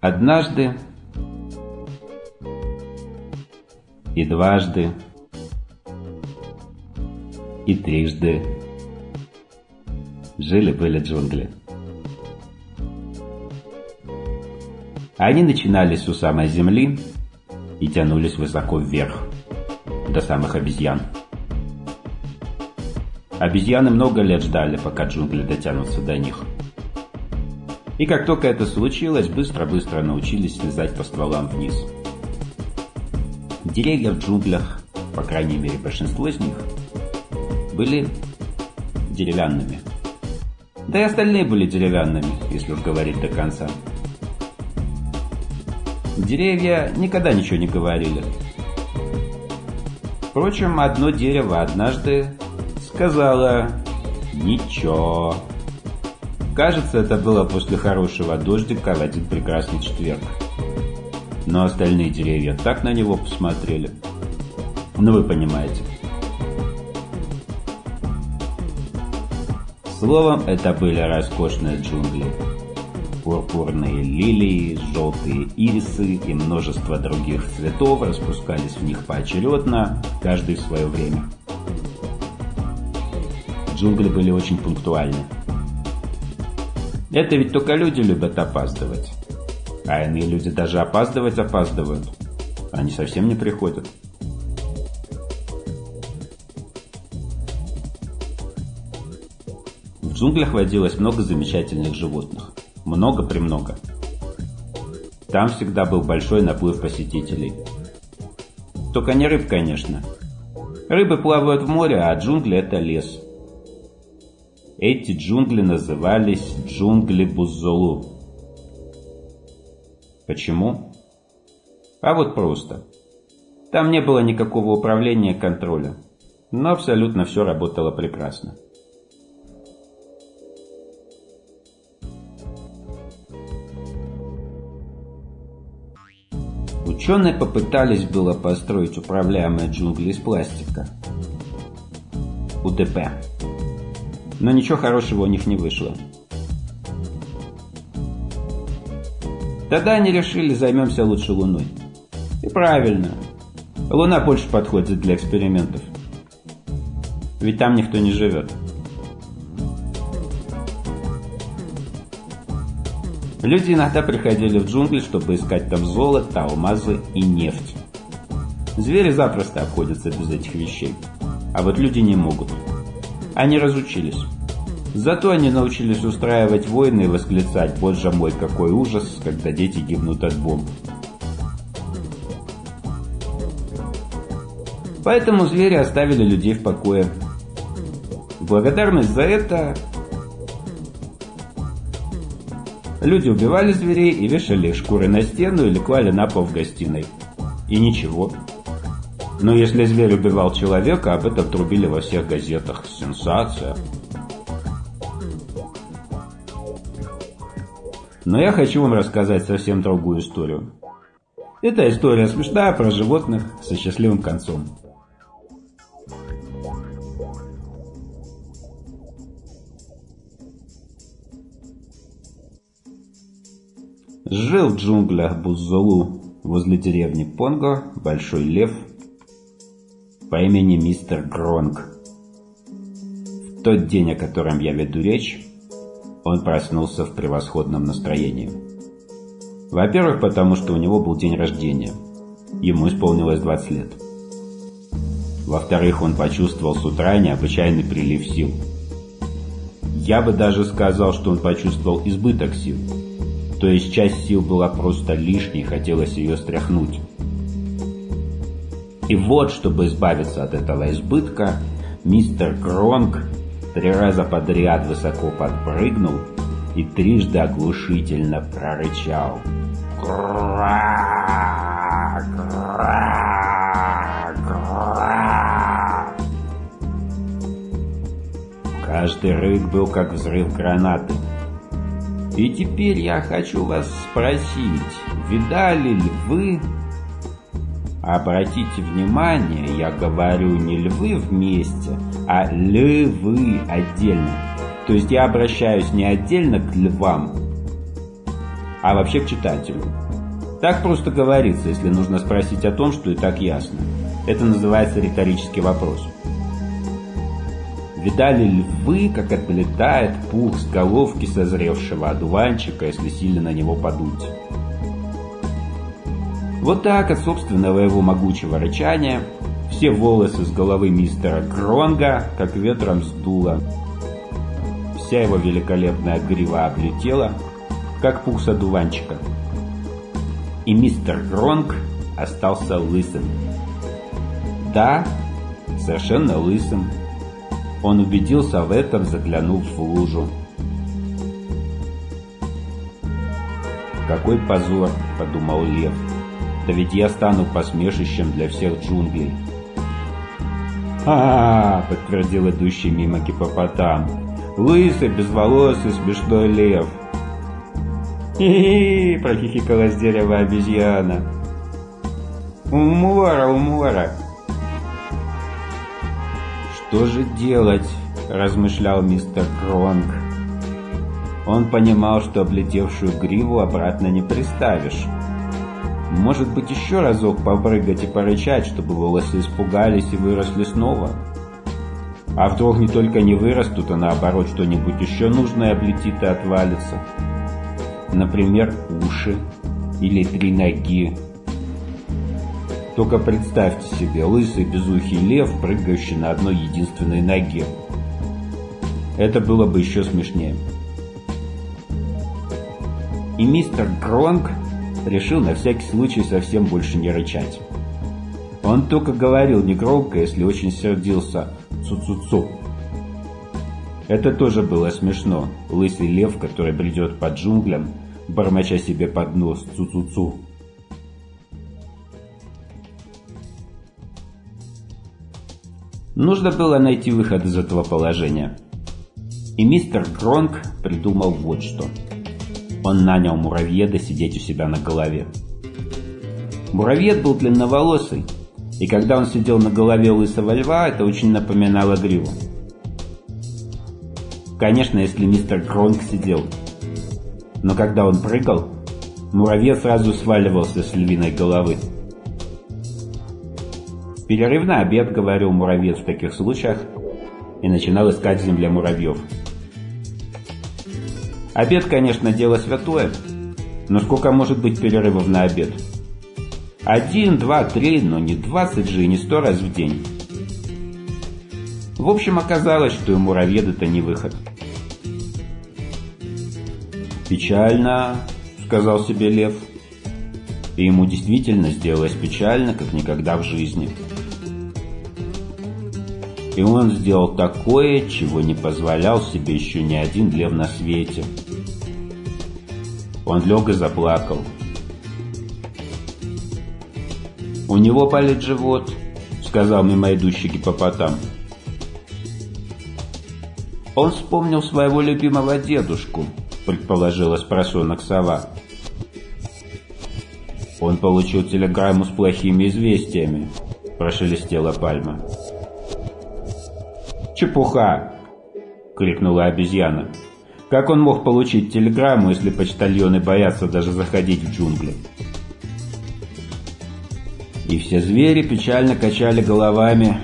Однажды и дважды и трижды жили-были джунгли. Они начинались у самой земли и тянулись высоко вверх, до самых обезьян. Обезьяны много лет ждали, пока джунгли дотянутся до них. И как только это случилось, быстро-быстро научились слезать по стволам вниз. Деревья в джунглях, по крайней мере большинство из них, были деревянными. Да и остальные были деревянными, если уж говорить до конца. Деревья никогда ничего не говорили. Впрочем, одно дерево однажды сказала «Ничего». Кажется, это было после хорошего дождика в один прекрасный четверг. Но остальные деревья так на него посмотрели. Ну, вы понимаете. Словом, это были роскошные джунгли. Пурпурные лилии, желтые ирисы и множество других цветов распускались в них поочередно, каждый в свое время джунгли были очень пунктуальны. Это ведь только люди любят опаздывать. А иные люди даже опаздывать опаздывают. Они совсем не приходят. В джунглях водилось много замечательных животных. Много-премного. Там всегда был большой наплыв посетителей. Только не рыб, конечно. Рыбы плавают в море, а джунгли – это лес. Эти джунгли назывались джунгли Буззолу. Почему? А вот просто. Там не было никакого управления контроля, но абсолютно все работало прекрасно. Ученые попытались было построить управляемые джунгли из пластика. УТП но ничего хорошего у них не вышло. Тогда они решили, займемся лучше Луной. И правильно. Луна больше подходит для экспериментов. Ведь там никто не живет. Люди иногда приходили в джунгли, чтобы искать там золото, алмазы и нефть. Звери запросто обходятся без этих вещей. А вот люди не могут. Они разучились. Зато они научились устраивать войны и восклицать «Боже мой, какой ужас, когда дети гибнут от бомб». Поэтому звери оставили людей в покое. Благодарность за это люди убивали зверей и вешали шкуры на стену или клали на пол в гостиной. И ничего. Но если зверь убивал человека, об этом трубили во всех газетах. Сенсация. Но я хочу вам рассказать совсем другую историю. Это история смешная про животных со счастливым концом. Жил в джунглях Буззолу возле деревни Понго большой лев по имени мистер Гронг. В тот день, о котором я веду речь, он проснулся в превосходном настроении. Во-первых, потому что у него был день рождения. Ему исполнилось 20 лет. Во-вторых, он почувствовал с утра необычайный прилив сил. Я бы даже сказал, что он почувствовал избыток сил. То есть часть сил была просто лишней, хотелось ее стряхнуть. И вот, чтобы избавиться от этого избытка, мистер Кронг три раза подряд высоко подпрыгнул и трижды оглушительно прорычал. Гра, гра, гра. Каждый рык был как взрыв гранаты. И теперь я хочу вас спросить, видали ли вы Обратите внимание, я говорю не львы вместе, а львы отдельно. То есть я обращаюсь не отдельно к львам, а вообще к читателю. Так просто говорится, если нужно спросить о том, что и так ясно. Это называется риторический вопрос. Видали ли вы, как отлетает пух с головки созревшего одуванчика, если сильно на него подуть? Вот так от собственного его могучего рычания все волосы с головы мистера Кронга как ветром сдуло. Вся его великолепная грива облетела, как пух с одуванчика. И мистер Кронг остался лысым. Да, совершенно лысым. Он убедился в этом, заглянув в лужу. «Какой позор!» — подумал Лев. «Да ведь я стану посмешищем для всех джунглей». «А-а-а!» — подтвердил идущий мимо гипопотам. «Лысый, безволосый, смешной лев!» «Хи-хи!» — прохихикала с дерева обезьяна. «Умора, умора!» «Что же делать?» – размышлял мистер Кронг. Он понимал, что облетевшую гриву обратно не приставишь. Может быть, еще разок попрыгать и порычать, чтобы волосы испугались и выросли снова? А вдруг не только не вырастут, а наоборот что-нибудь еще нужное облетит и отвалится? Например, уши или три ноги только представьте себе лысый безухий лев, прыгающий на одной единственной ноге. Это было бы еще смешнее. И мистер Гронг решил на всякий случай совсем больше не рычать. Он только говорил негромко, если очень сердился «цу-цу-цу». Это тоже было смешно. Лысый лев, который бредет по джунглям, бормоча себе под нос «цу-цу-цу». Нужно было найти выход из этого положения. И мистер Гронк придумал вот что. Он нанял муравьеда сидеть у себя на голове. Муравьед был длинноволосый, и когда он сидел на голове лысого льва, это очень напоминало гриву. Конечно, если мистер Гронк сидел. Но когда он прыгал, муравьед сразу сваливался с львиной головы. «Перерыв на обед», — говорил муравьед в таких случаях, и начинал искать в земле муравьев. Обед, конечно, дело святое, но сколько может быть перерывов на обед? Один, два, три, но не двадцать же и не сто раз в день. В общем, оказалось, что и муравьед это не выход. «Печально», — сказал себе лев. И ему действительно сделалось печально, как никогда в жизни. И он сделал такое, чего не позволял себе еще ни один лев на свете. Он лег и заплакал. «У него болит живот», — сказал мимо идущий гипопотам. «Он вспомнил своего любимого дедушку», — предположила спросонок сова. «Он получил телеграмму с плохими известиями», — прошелестела пальма. «Чепуха!» — крикнула обезьяна. «Как он мог получить телеграмму, если почтальоны боятся даже заходить в джунгли?» И все звери печально качали головами,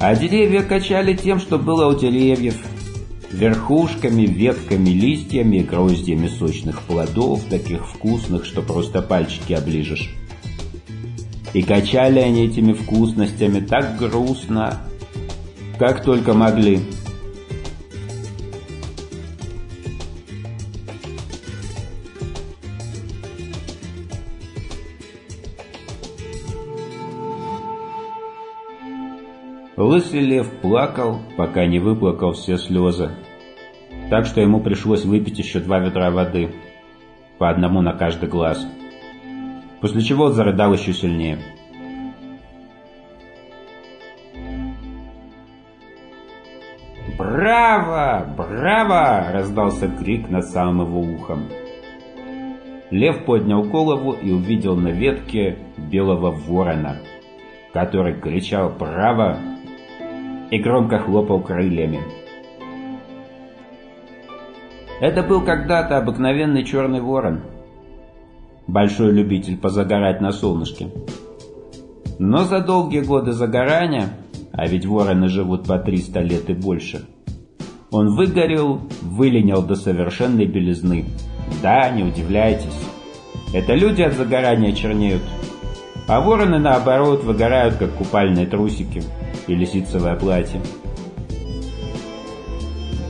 а деревья качали тем, что было у деревьев, верхушками, ветками, листьями, гроздьями сочных плодов, таких вкусных, что просто пальчики оближешь. И качали они этими вкусностями так грустно, как только могли. Лысый лев плакал, пока не выплакал все слезы. Так что ему пришлось выпить еще два ведра воды, по одному на каждый глаз. После чего зарыдал еще сильнее. «Браво! Браво!» — раздался крик над самым его ухом. Лев поднял голову и увидел на ветке белого ворона, который кричал «Браво!» И громко хлопал крыльями. Это был когда-то обыкновенный черный ворон. Большой любитель позагорать на солнышке. Но за долгие годы загорания, а ведь вороны живут по 300 лет и больше, он выгорел, выленил до совершенной белизны. Да, не удивляйтесь. Это люди от загорания чернеют. А вороны, наоборот, выгорают, как купальные трусики или ситцевое платье.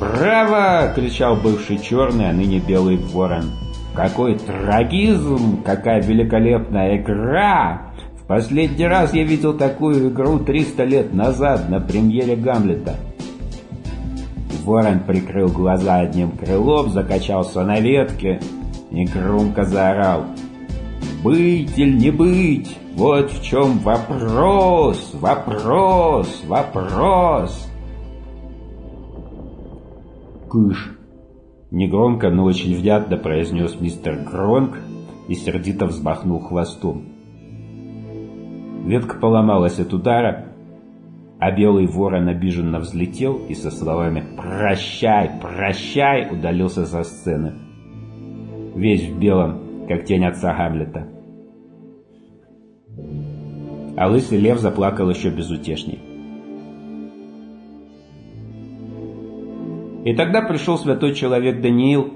«Браво!» — кричал бывший черный, а ныне белый ворон. «Какой трагизм! Какая великолепная игра! В последний раз я видел такую игру 300 лет назад на премьере Гамлета». Ворон прикрыл глаза одним крылом, закачался на ветке и громко заорал. «Быть или не быть? Вот в чем вопрос! Вопрос! Вопрос!» «Кыш!» Негромко, но очень внятно произнес мистер Гронк и сердито взмахнул хвостом. Ветка поломалась от удара, а белый ворон обиженно взлетел и со словами «Прощай, прощай!» удалился со сцены. Весь в белом, как тень отца Гамлета. А лысый лев заплакал еще безутешней. И тогда пришел святой человек Даниил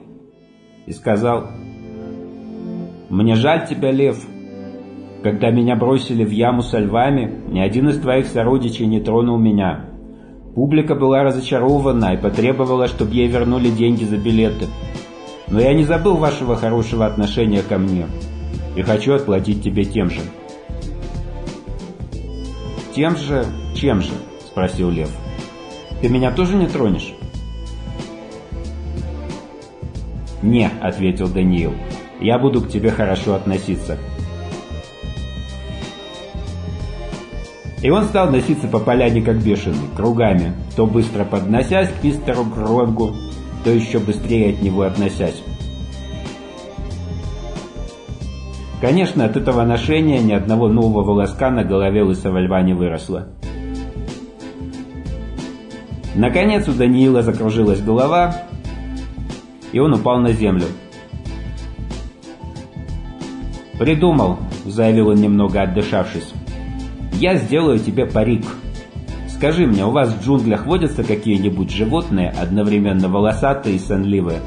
и сказал, «Мне жаль тебя, лев. Когда меня бросили в яму со львами, ни один из твоих сородичей не тронул меня. Публика была разочарована и потребовала, чтобы ей вернули деньги за билеты. Но я не забыл вашего хорошего отношения ко мне и хочу отплатить тебе тем же». «Тем же? Чем же?» – спросил лев. «Ты меня тоже не тронешь?» «Не», — ответил Даниил, — «я буду к тебе хорошо относиться». И он стал носиться по поляне как бешеный, кругами, то быстро подносясь к мистеру Гронгу, то еще быстрее от него относясь. Конечно, от этого ношения ни одного нового волоска на голове лысого льва не выросло. Наконец у Даниила закружилась голова, и он упал на землю. «Придумал», — заявил он немного отдышавшись. «Я сделаю тебе парик. Скажи мне, у вас в джунглях водятся какие-нибудь животные, одновременно волосатые и сонливые?»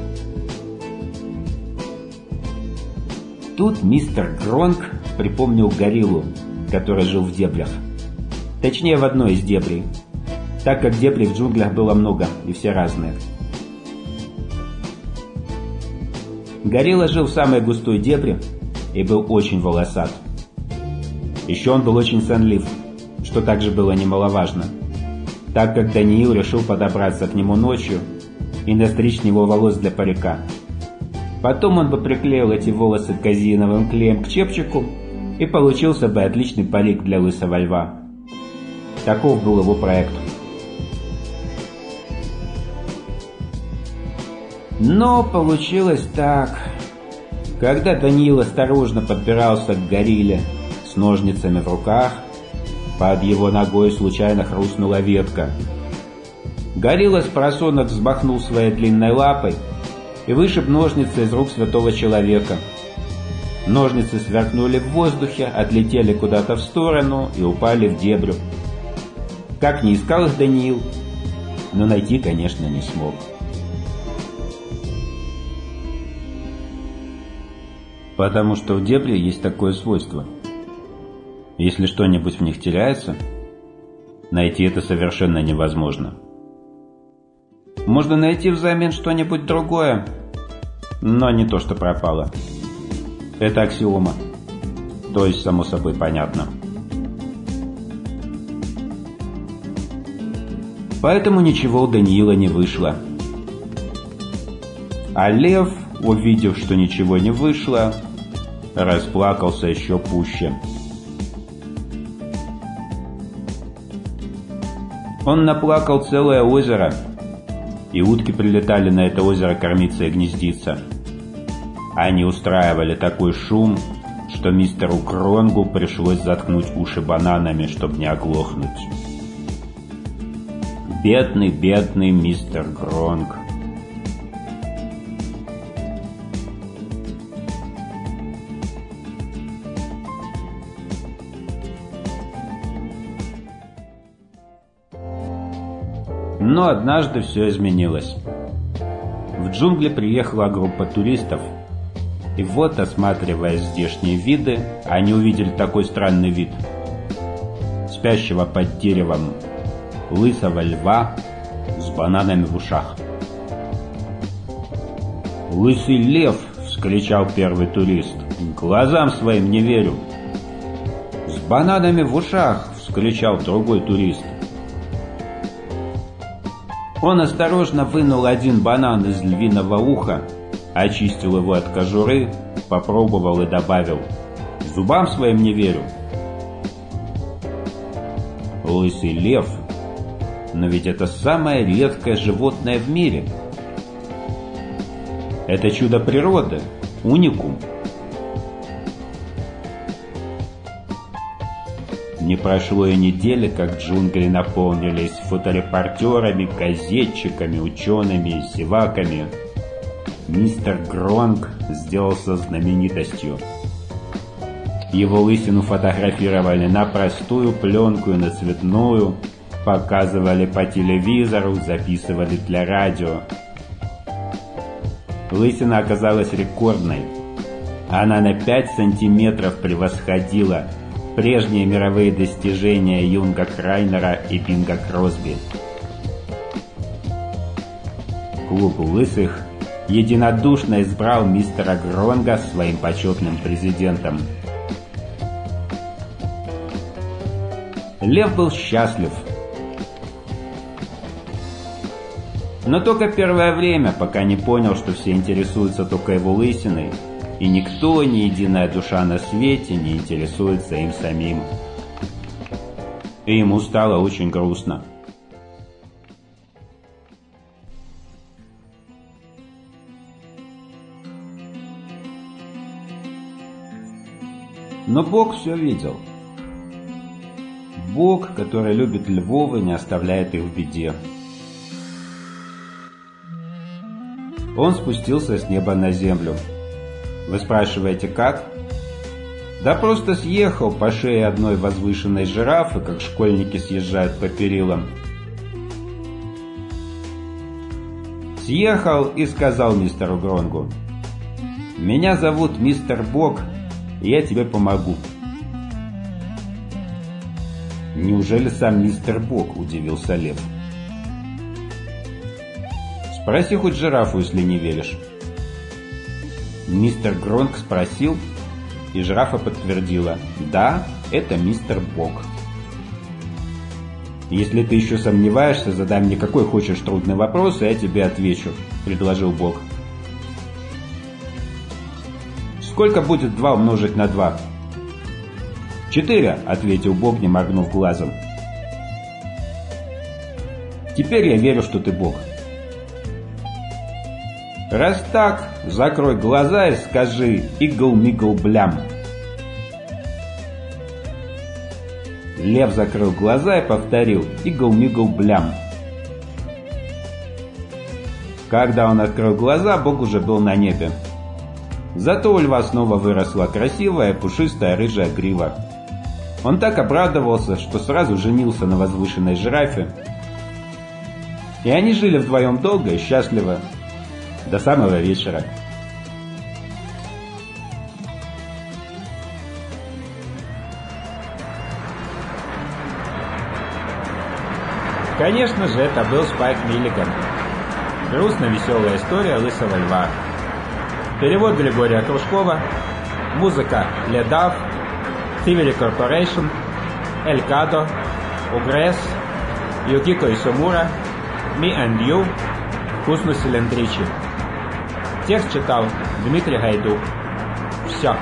Тут мистер Гронк припомнил гориллу, который жил в дебрях. Точнее, в одной из дебрей, так как дебрей в джунглях было много и все разные. Горилла жил в самой густой дебре и был очень волосат. Еще он был очень сонлив, что также было немаловажно, так как Даниил решил подобраться к нему ночью и настричь него волос для парика. Потом он бы приклеил эти волосы казиновым клеем к чепчику, и получился бы отличный парик для лысого льва. Таков был его проект. Но получилось так. Когда Даниил осторожно подбирался к горилле с ножницами в руках, под его ногой случайно хрустнула ветка. Горилла с просонок взмахнул своей длинной лапой и вышиб ножницы из рук святого человека. Ножницы сверкнули в воздухе, отлетели куда-то в сторону и упали в дебрю. Как не искал их Даниил, но найти, конечно, не смог. Потому что в дебре есть такое свойство. Если что-нибудь в них теряется, найти это совершенно невозможно. Можно найти взамен что-нибудь другое, но не то, что пропало. Это аксиома. То есть, само собой, понятно. Поэтому ничего у Даниила не вышло. А Лев, увидев, что ничего не вышло, расплакался еще пуще. Он наплакал целое озеро, и утки прилетали на это озеро кормиться и гнездиться. Они устраивали такой шум, что мистеру Кронгу пришлось заткнуть уши бананами, чтобы не оглохнуть. Бедный, бедный мистер Гронг. Но однажды все изменилось. В джунгли приехала группа туристов. И вот, осматривая здешние виды, они увидели такой странный вид. Спящего под деревом лысого льва с бананами в ушах. «Лысый лев!» — вскричал первый турист. «Глазам своим не верю!» «С бананами в ушах!» — вскричал другой турист. Он осторожно вынул один банан из львиного уха, очистил его от кожуры, попробовал и добавил. «Зубам своим не верю!» Лысый лев но ведь это самое редкое животное в мире. Это чудо природы, уникум. Не прошло и недели, как джунгли наполнились фоторепортерами, газетчиками, учеными, сиваками. Мистер Гронг сделался знаменитостью. Его лысину фотографировали на простую пленку и на цветную – Показывали по телевизору, записывали для радио. Лысина оказалась рекордной. Она на 5 сантиметров превосходила прежние мировые достижения Юнга Крайнера и Бинга Кросби. Клуб лысых единодушно избрал мистера Гронга своим почетным президентом. Лев был счастлив – Но только первое время, пока не понял, что все интересуются только его лысиной, и никто, ни единая душа на свете не интересуется им самим. И ему стало очень грустно. Но Бог все видел. Бог, который любит львов и не оставляет их в беде. Он спустился с неба на землю. Вы спрашиваете, как? Да просто съехал по шее одной возвышенной жирафы, как школьники съезжают по перилам. Съехал и сказал мистеру Гронгу, «Меня зовут мистер Бог, и я тебе помогу». «Неужели сам мистер Бог?» – удивился Лев. Спроси хоть жирафу, если не веришь. Мистер Гронк спросил, и жирафа подтвердила. Да, это мистер Бог. Если ты еще сомневаешься, задай мне какой хочешь трудный вопрос, и я тебе отвечу, предложил Бог. Сколько будет 2 умножить на 2? Четыре, ответил Бог, не моргнув глазом. Теперь я верю, что ты Бог. Раз так, закрой глаза и скажи «игл-мигл-блям». Лев закрыл глаза и повторил «игл-мигл-блям». Когда он открыл глаза, Бог уже был на небе. Зато у льва снова выросла красивая пушистая рыжая грива. Он так обрадовался, что сразу женился на возвышенной жирафе. И они жили вдвоем долго и счастливо, до самого вечера. Конечно же, это был Спайк Миллиган. Грустно-веселая история Лысого Льва. Перевод Григория Кружкова. Музыка Ледав. Тивери Корпорейшн. Эль Кадо. Угрес. Юкико Исумура. Me and You. Куснус Силентричи. Текст читал Дмитрий Гайдук. Все.